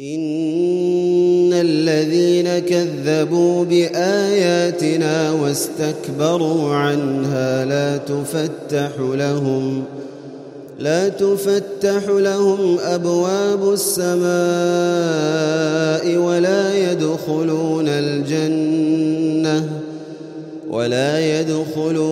ان الذين كذبوا باياتنا واستكبروا عنها لا تفتح لهم لا تفتح لهم ابواب السماء ولا يدخلون الجنه ولا يدخلون